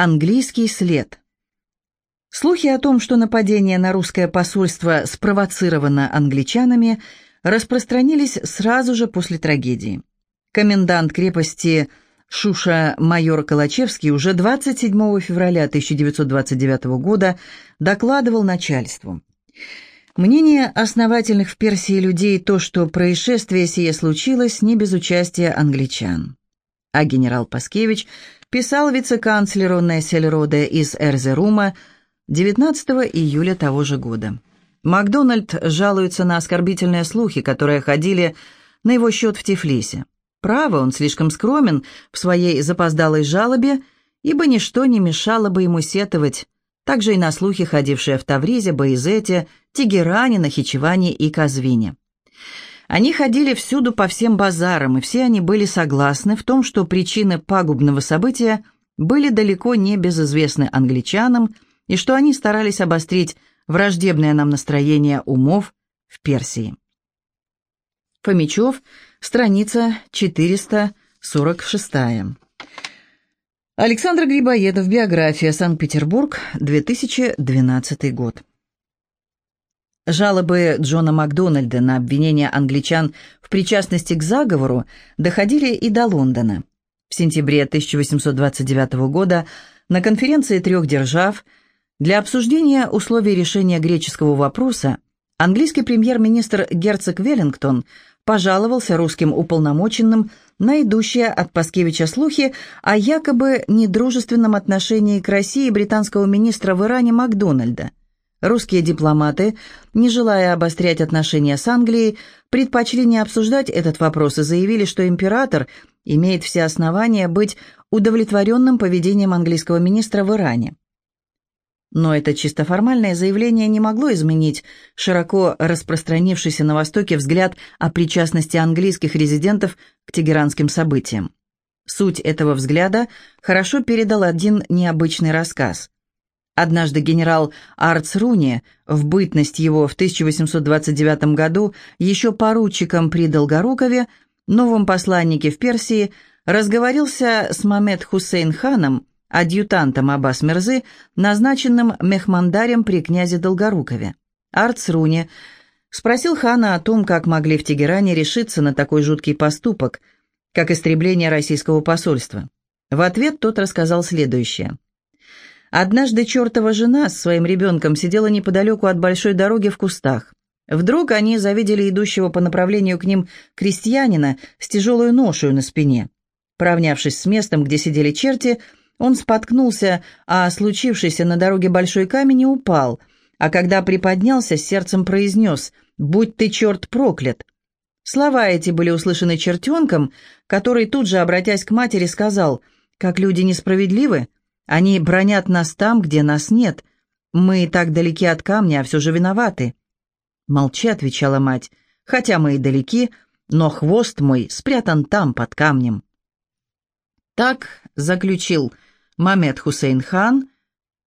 Английский след. Слухи о том, что нападение на русское посольство спровоцировано англичанами, распространились сразу же после трагедии. Комендант крепости Шуша майор Калачевский уже 27 февраля 1929 года докладывал начальству. Мнение основательных в Персии людей то, что происшествие сие случилось не без участия англичан. А генерал Паскевич – писал вице-канцлеру Нессельроде из Эрзерума 19 июля того же года. Макдональд жалуется на оскорбительные слухи, которые ходили на его счет в Тифлисе. Право, он слишком скромен в своей запоздалой жалобе, ибо ничто не мешало бы ему сетовать, также и на слухи, ходившие в Тавризе, Баизете, Тегеране, Нахичеване и Казвине. Они ходили всюду по всем базарам, и все они были согласны в том, что причины пагубного события были далеко не безызвестны англичанам, и что они старались обострить враждебное нам настроение умов в Персии. Фомичев, страница 446. Александр Грибоедов, биография, Санкт-Петербург, 2012 год. Жалобы Джона Макдональда на обвинение англичан в причастности к заговору доходили и до Лондона. В сентябре 1829 года на конференции трех держав для обсуждения условий решения греческого вопроса английский премьер-министр герцог Веллингтон пожаловался русским уполномоченным на идущие от Паскевича слухи о якобы недружественном отношении к России британского министра в Иране Макдональда – Русские дипломаты, не желая обострять отношения с Англией, предпочли не обсуждать этот вопрос и заявили, что император имеет все основания быть удовлетворенным поведением английского министра в Иране. Но это чисто формальное заявление не могло изменить широко распространившийся на Востоке взгляд о причастности английских резидентов к тегеранским событиям. Суть этого взгляда хорошо передал один необычный рассказ – Однажды генерал Арц Руни, в бытность его в 1829 году еще поручиком при Долгорукове, новом посланнике в Персии, разговорился с Мамед Хусейн ханом, адъютантом Аббас Мирзы, назначенным мехмандарем при князе Долгорукове. Арц Руни спросил хана о том, как могли в Тегеране решиться на такой жуткий поступок, как истребление российского посольства. В ответ тот рассказал следующее – Однажды чертова жена с своим ребенком сидела неподалеку от большой дороги в кустах. Вдруг они завидели идущего по направлению к ним крестьянина с тяжелой ношей на спине. Поравнявшись с местом, где сидели черти, он споткнулся, а случившийся на дороге большой камень и упал, а когда приподнялся, сердцем произнес «Будь ты, черт, проклят!». Слова эти были услышаны чертенком, который тут же, обратясь к матери, сказал «Как люди несправедливы! Они бронят нас там, где нас нет. Мы так далеки от камня, а все же виноваты». «Молчи», — отвечала мать, — «хотя мы и далеки, но хвост мой спрятан там, под камнем». Так заключил Мамед Хусейн хан,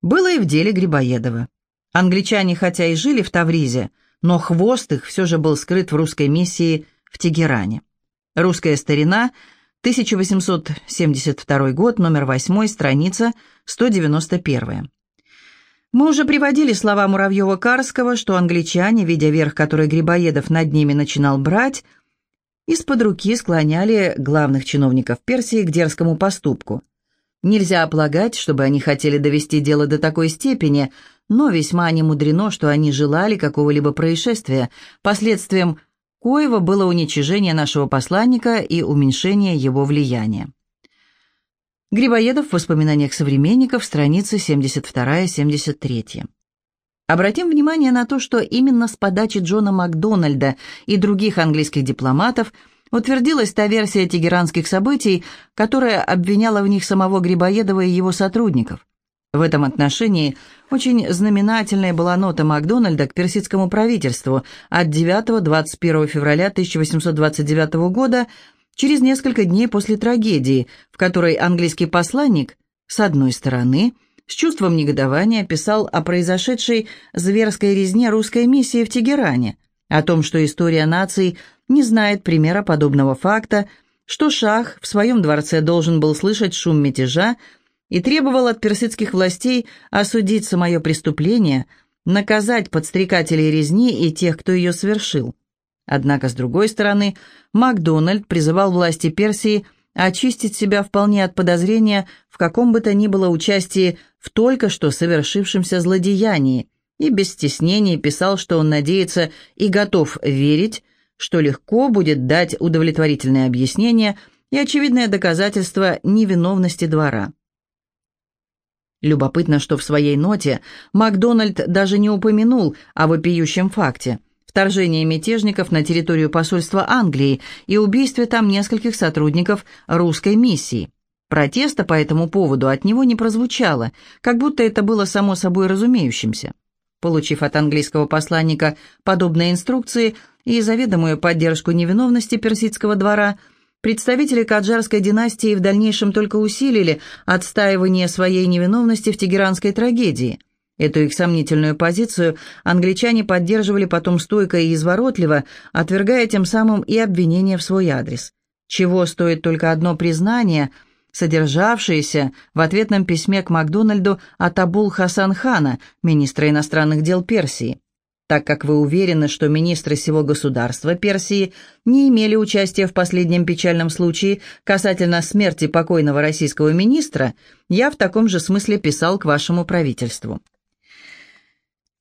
было и в деле Грибоедова. Англичане хотя и жили в Тавризе, но хвост их все же был скрыт в русской миссии в Тегеране. Русская старина — 1872 год, номер 8, страница 191. Мы уже приводили слова Муравьева-Карского, что англичане, видя верх, который Грибоедов над ними начинал брать, из-под руки склоняли главных чиновников Персии к дерзкому поступку. Нельзя полагать, чтобы они хотели довести дело до такой степени, но весьма немудрено, что они желали какого-либо происшествия, последствием – коего было уничижение нашего посланника и уменьшение его влияния. Грибоедов в воспоминаниях современников, страницы 72-73. Обратим внимание на то, что именно с подачи Джона Макдональда и других английских дипломатов утвердилась та версия тегеранских событий, которая обвиняла в них самого Грибоедова и его сотрудников. В этом отношении очень знаменательной была нота Макдональда к персидскому правительству. От 9-21 февраля 1829 года, через несколько дней после трагедии, в которой английский посланник, с одной стороны, с чувством негодования писал о произошедшей зверской резне русской миссии в Тегеране, о том, что история наций не знает примера подобного факта, что шах в своем дворце должен был слышать шум мятежа, и требовал от персидских властей осудить самое преступление, наказать подстрекателей резни и тех, кто ее совершил. Однако, с другой стороны, Макдональд призывал власти Персии очистить себя вполне от подозрения в каком бы то ни было участии в только что совершившемся злодеянии, и без стеснения писал, что он надеется и готов верить, что легко будет дать удовлетворительное объяснение и очевидное доказательство невиновности двора. Любопытно, что в своей ноте Макдональд даже не упомянул о вопиющем факте – вторжении мятежников на территорию посольства Англии и убийстве там нескольких сотрудников русской миссии. Протеста по этому поводу от него не прозвучало, как будто это было само собой разумеющимся. Получив от английского посланника подобные инструкции и заведомую поддержку невиновности персидского двора, представители каджарской династии в дальнейшем только усилили отстаивание своей невиновности в тегеранской трагедии. Эту их сомнительную позицию англичане поддерживали потом стойко и изворотливо, отвергая тем самым и обвинения в свой адрес. Чего стоит только одно признание – содержавшееся в ответном письме к Макдональду от Абул Хасан Хана, министра иностранных дел Персии. Так как вы уверены, что министры сего государства Персии не имели участия в последнем печальном случае касательно смерти покойного российского министра, я в таком же смысле писал к вашему правительству.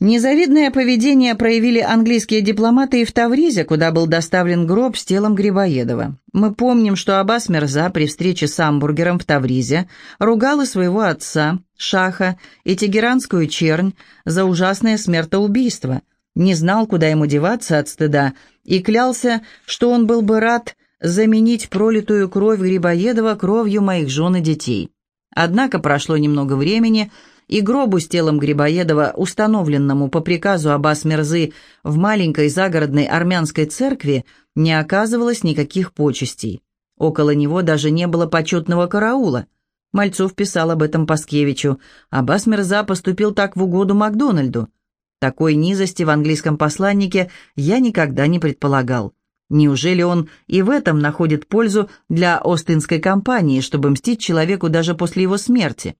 Незавидное поведение проявили английские дипломаты и в Тавризе, куда был доставлен гроб с телом Грибоедова. Мы помним, что Аббас Мерза при встрече с Амбургером в Тавризе ругал и своего отца, Шаха, и тегеранскую чернь за ужасное смертоубийство, не знал, куда ему деваться от стыда, и клялся, что он был бы рад заменить пролитую кровь Грибоедова кровью моих жен и детей. Однако прошло немного времени, и гробу с телом Грибоедова, установленному по приказу Аббас Мерзы в маленькой загородной армянской церкви, не оказывалось никаких почестей. Около него даже не было почетного караула. Мальцов писал об этом Паскевичу. Аббас Мерза поступил так в угоду Макдональду. Такой низости в английском посланнике я никогда не предполагал. Неужели он и в этом находит пользу для Остинской компании, чтобы мстить человеку даже после его смерти?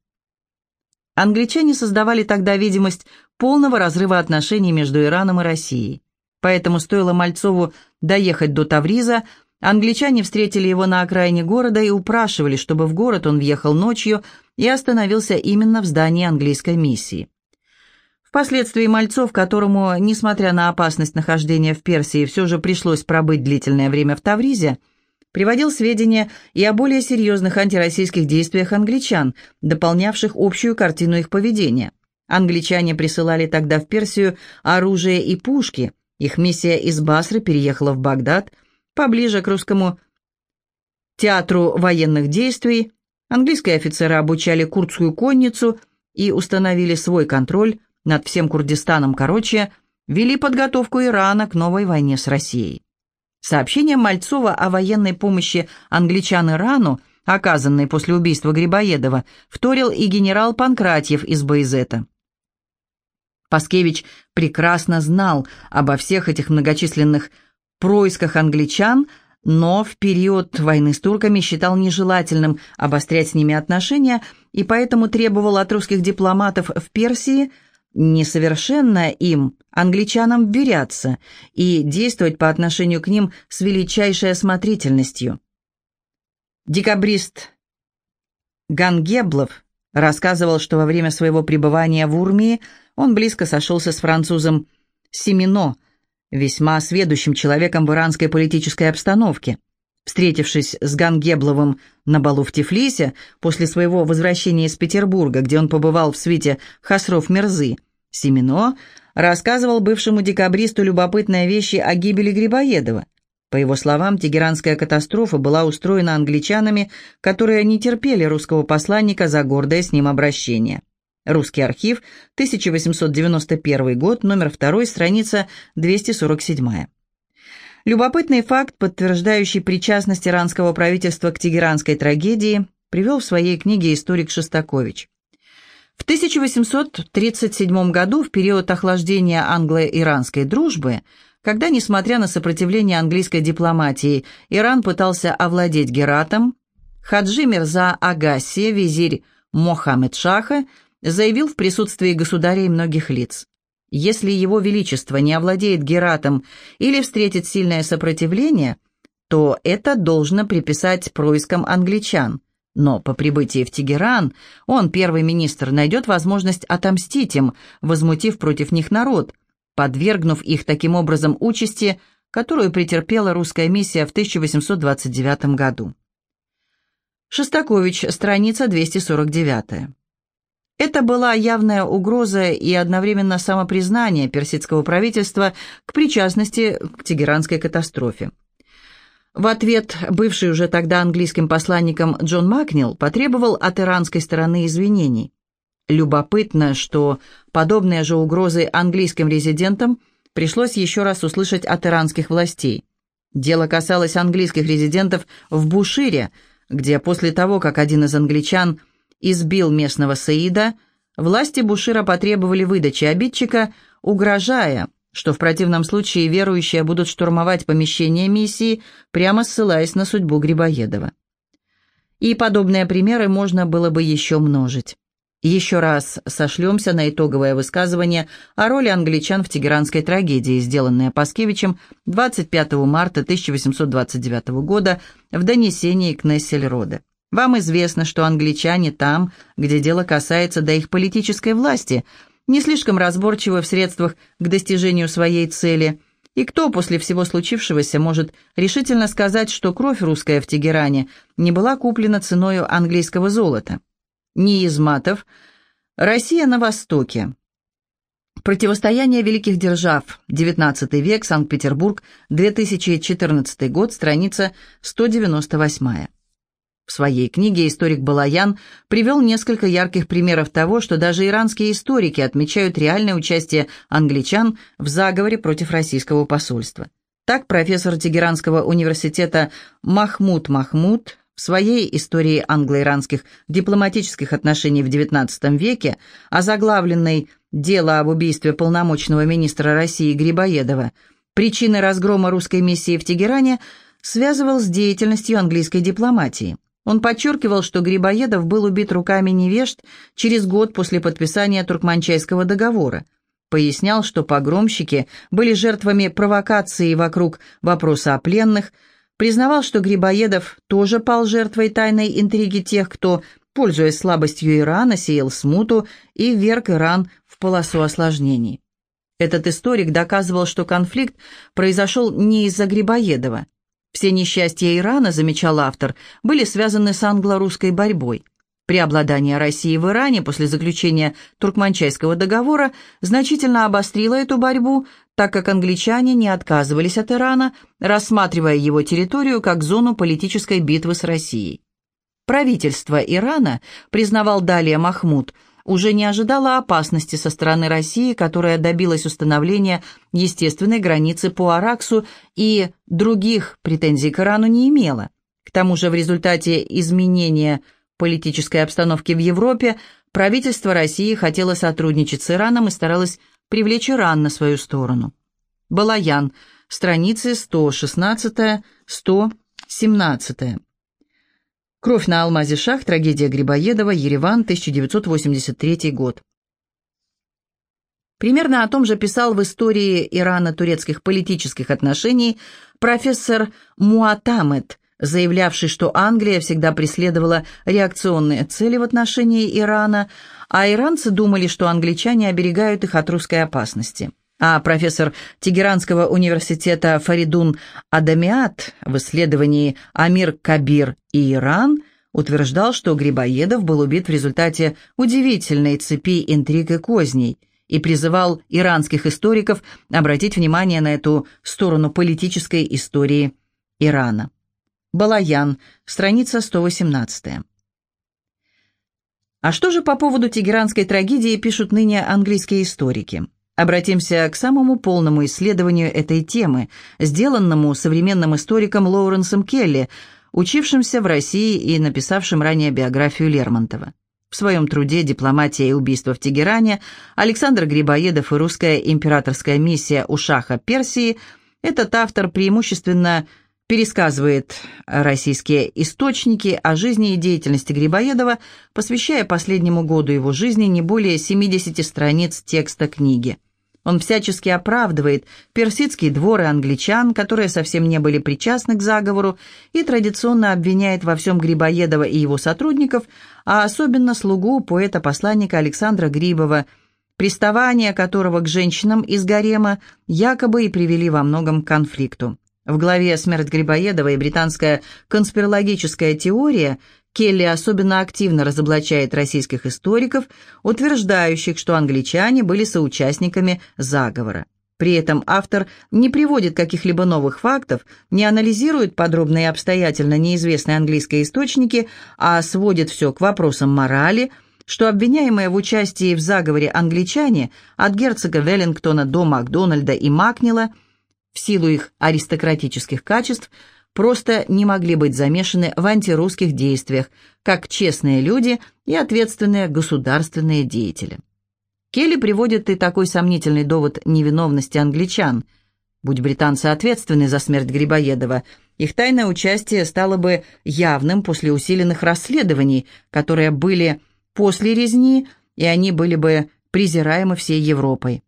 Англичане создавали тогда видимость полного разрыва отношений между Ираном и Россией. Поэтому стоило Мальцову доехать до Тавриза, англичане встретили его на окраине города и упрашивали, чтобы в город он въехал ночью и остановился именно в здании английской миссии. Впоследствии Мальцов, которому, несмотря на опасность нахождения в Персии, все же пришлось пробыть длительное время в Тавризе, приводил сведения и о более серьезных антироссийских действиях англичан, дополнявших общую картину их поведения. Англичане присылали тогда в Персию оружие и пушки, их миссия из Басры переехала в Багдад, поближе к русскому театру военных действий, английские офицеры обучали курдскую конницу и установили свой контроль над всем Курдистаном, короче, вели подготовку Ирана к новой войне с Россией. Сообщением Мальцова о военной помощи англичан Ирану, оказанной после убийства Грибоедова, вторил и генерал Панкратьев из Боязета. Паскевич прекрасно знал обо всех этих многочисленных происках англичан, но в период войны с турками считал нежелательным обострять с ними отношения и поэтому требовал от русских дипломатов в Персии – несовершенно им, англичанам, вверяться и действовать по отношению к ним с величайшей осмотрительностью. Декабрист Гангеблов рассказывал, что во время своего пребывания в Урмии он близко сошелся с французом Семино, весьма сведущим человеком в иранской политической обстановке. Встретившись с Гангебловым на балу в Тифлисе, после своего возвращения из Петербурга, где он побывал в свите Хасров Мерзы, Семено рассказывал бывшему декабристу любопытные вещи о гибели Грибоедова. По его словам, тегеранская катастрофа была устроена англичанами, которые не терпели русского посланника за гордое с ним обращение. Русский архив, 1891 год, номер 2, страница 247. Любопытный факт, подтверждающий причастность иранского правительства к тегеранской трагедии, привел в своей книге историк Шостакович. В 1837 году, в период охлаждения англо-иранской дружбы, когда, несмотря на сопротивление английской дипломатии, Иран пытался овладеть Гератом, Хаджи Мирза Агаси, визирь Мохаммед Шаха заявил в присутствии государя и многих лиц. Если его величество не овладеет Гератом или встретит сильное сопротивление, то это должно приписать проискам англичан. Но по прибытии в Тегеран он, первый министр, найдет возможность отомстить им, возмутив против них народ, подвергнув их таким образом участи, которую претерпела русская миссия в 1829 году. Шостакович, страница 249. Это была явная угроза и одновременно самопризнание персидского правительства к причастности к Тегеранской катастрофе. В ответ бывший уже тогда английским посланником Джон Макнил потребовал от иранской стороны извинений. Любопытно, что подобные же угрозы английским резидентам пришлось еще раз услышать от иранских властей. Дело касалось английских резидентов в Бушире, где после того, как один из англичан избил местного Саида, власти Бушира потребовали выдачи обидчика, угрожая, что в противном случае верующие будут штурмовать помещение миссии, прямо ссылаясь на судьбу Грибоедова. И подобные примеры можно было бы еще множить. Еще раз сошлемся на итоговое высказывание о роли англичан в тегеранской трагедии, сделанное Паскевичем 25 марта 1829 года в донесении к Нессельроде. Вам известно, что англичане там, где дело касается до их политической власти, не слишком разборчивы в средствах к достижению своей цели, и кто после всего случившегося может решительно сказать, что кровь русская в Тегеране не была куплена ценою английского золота? Неизматов. Россия на Востоке. Противостояние великих держав. XIX век. Санкт-Петербург. 2014 год. Страница 198. В своей книге историк Балаян привел несколько ярких примеров того, что даже иранские историки отмечают реальное участие англичан в заговоре против российского посольства. Так профессор Тегеранского университета Махмуд Махмуд в своей истории англо-иранских дипломатических отношений в XIX веке, озаглавленной «Дело об убийстве полномочного министра России Грибоедова», причины разгрома русской миссии в Тегеране связывал с деятельностью английской дипломатии. Он подчеркивал, что Грибоедов был убит руками невежд через год после подписания Туркманчайского договора. Пояснял, что погромщики были жертвами провокации вокруг вопроса о пленных – признавал, что Грибоедов тоже пал жертвой тайной интриги тех, кто, пользуясь слабостью Ирана, сеял смуту и вверг Иран в полосу осложнений. Этот историк доказывал, что конфликт произошел не из-за Грибоедова. Все несчастья Ирана, замечал автор, были связаны с англо-русской борьбой. Преобладание России в Иране после заключения Туркманчайского договора значительно обострило эту борьбу, так как англичане не отказывались от Ирана, рассматривая его территорию как зону политической битвы с Россией. Правительство Ирана, признавал далее Махмуд, уже не ожидало опасности со стороны России, которая добилась установления естественной границы по Араксу и других претензий к Ирану не имела. К тому же в результате изменения – политической обстановки в Европе правительство России хотело сотрудничать с Ираном и старалось привлечь Иран на свою сторону. Балаян, страницы 116-117. Кровь на алмазе шах, трагедия Грибоедова, Ереван, 1983 год. Примерно о том же писал в истории Ирано-турецких политических отношений профессор Муатамет заявлявший, что Англия всегда преследовала реакционные цели в отношении Ирана, а иранцы думали, что англичане оберегают их от русской опасности. А профессор Тегеранского университета Фаридун Адамиат в исследовании «Амир Кабир и Иран» утверждал, что Грибоедов был убит в результате удивительной цепи интриг и козней и призывал иранских историков обратить внимание на эту сторону политической истории Ирана. Балаян, страница 118. А что же по поводу тегеранской трагедии пишут ныне английские историки? Обратимся к самому полному исследованию этой темы, сделанному современным историком Лоуренсом Келли, учившимся в России и написавшим ранее биографию Лермонтова. В своем труде «Дипломатия и убийство в Тегеране» Александр Грибоедов и русская императорская миссия у шаха Персии этот автор преимущественно пересказывает российские источники о жизни и деятельности Грибоедова, посвящая последнему году его жизни не более 70 страниц текста книги. Он всячески оправдывает персидские дворы англичан, которые совсем не были причастны к заговору, и традиционно обвиняет во всем Грибоедова и его сотрудников, а особенно слугу поэта-посланника Александра Грибова, приставания которого к женщинам из гарема якобы и привели во многом к конфликту. В главе «Смерть Грибоедова» и британская конспирологическая теория Келли особенно активно разоблачает российских историков, утверждающих, что англичане были соучастниками заговора. При этом автор не приводит каких-либо новых фактов, не анализирует подробно и обстоятельно неизвестные английские источники, а сводит все к вопросам морали, что обвиняемые в участии в заговоре англичане от герцога Веллингтона до Макдональда и Макнила – в силу их аристократических качеств, просто не могли быть замешаны в антирусских действиях, как честные люди и ответственные государственные деятели. Келли приводит и такой сомнительный довод невиновности англичан. Будь британцы ответственны за смерть Грибоедова, их тайное участие стало бы явным после усиленных расследований, которые были после резни, и они были бы презираемы всей Европой.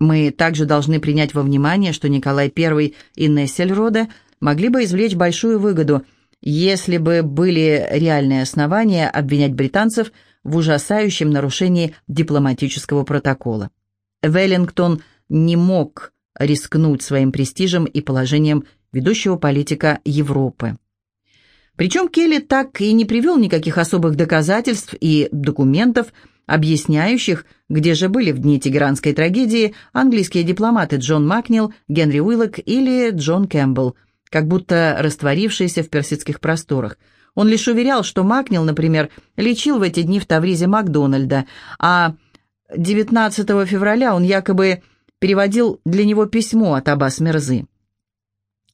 Мы также должны принять во внимание, что Николай I и Нессельроде могли бы извлечь большую выгоду, если бы были реальные основания обвинять британцев в ужасающем нарушении дипломатического протокола. Веллингтон не мог рискнуть своим престижем и положением ведущего политика Европы. Причем Келли так и не привел никаких особых доказательств и документов, объясняющих, где же были в дни тегеранской трагедии английские дипломаты Джон Макнил, Генри Уиллок или Джон Кэмпбелл, как будто растворившиеся в персидских просторах. Он лишь уверял, что Макнил, например, лечил в эти дни в Тавризе Макдональда, а 19 февраля он якобы переводил для него письмо от Аббас Мерзы.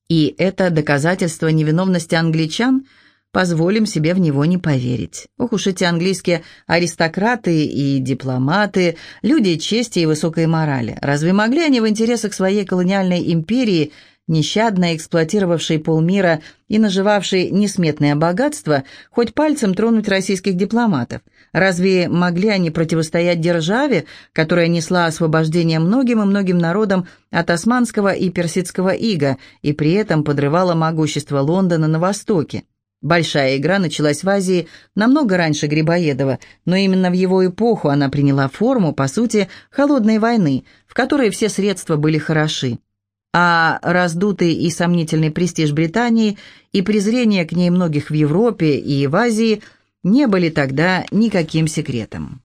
И это доказательство невиновности англичан – позволим себе в него не поверить. Ох уж эти английские аристократы и дипломаты, люди чести и высокой морали. Разве могли они в интересах своей колониальной империи, нещадно эксплуатировавшей полмира и наживавшей несметное богатство, хоть пальцем тронуть российских дипломатов? Разве могли они противостоять державе, которая несла освобождение многим и многим народам от османского и персидского ига и при этом подрывала могущество Лондона на Востоке? Большая игра началась в Азии намного раньше Грибоедова, но именно в его эпоху она приняла форму, по сути, холодной войны, в которой все средства были хороши. А раздутый и сомнительный престиж Британии и презрение к ней многих в Европе и в Азии не были тогда никаким секретом.